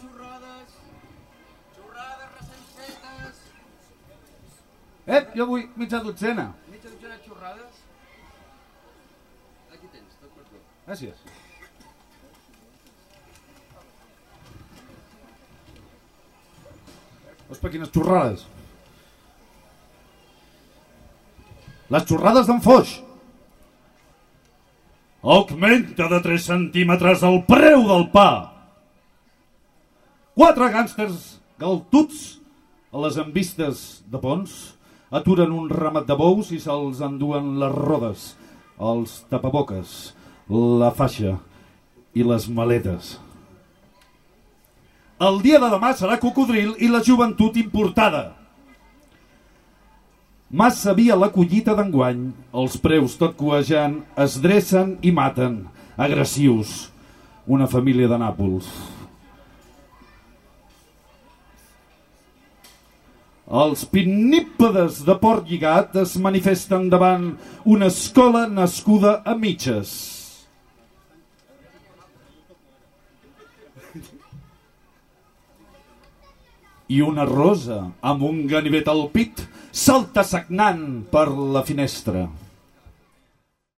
xurrades. Xurrades recent fetes. Eh, jo vull mitja dotzena. Mitja dotzena de xurrades. Aquí tens, tot per tu. Gràcies. Ospa, quines xurrades. Les xurrades d'en Foix. Augmenta de 3 centímetres el preu del pa. Quatre gàngsters galtuts a les envistes de Pons aturen un ramat de bous i se'ls enduen les rodes, els tapaboques, la faixa i les maletes. El dia de demà serà cocodril i la joventut importada. Massa via la collita d'enguany, els preus tot coejant es dressen i maten, agressius, una família de Nàpols. Els pinnípedes de Port Lligat es manifesten davant una escola nascuda a mitges. I una rosa amb un ganivet al pit salta sagnant per la finestra.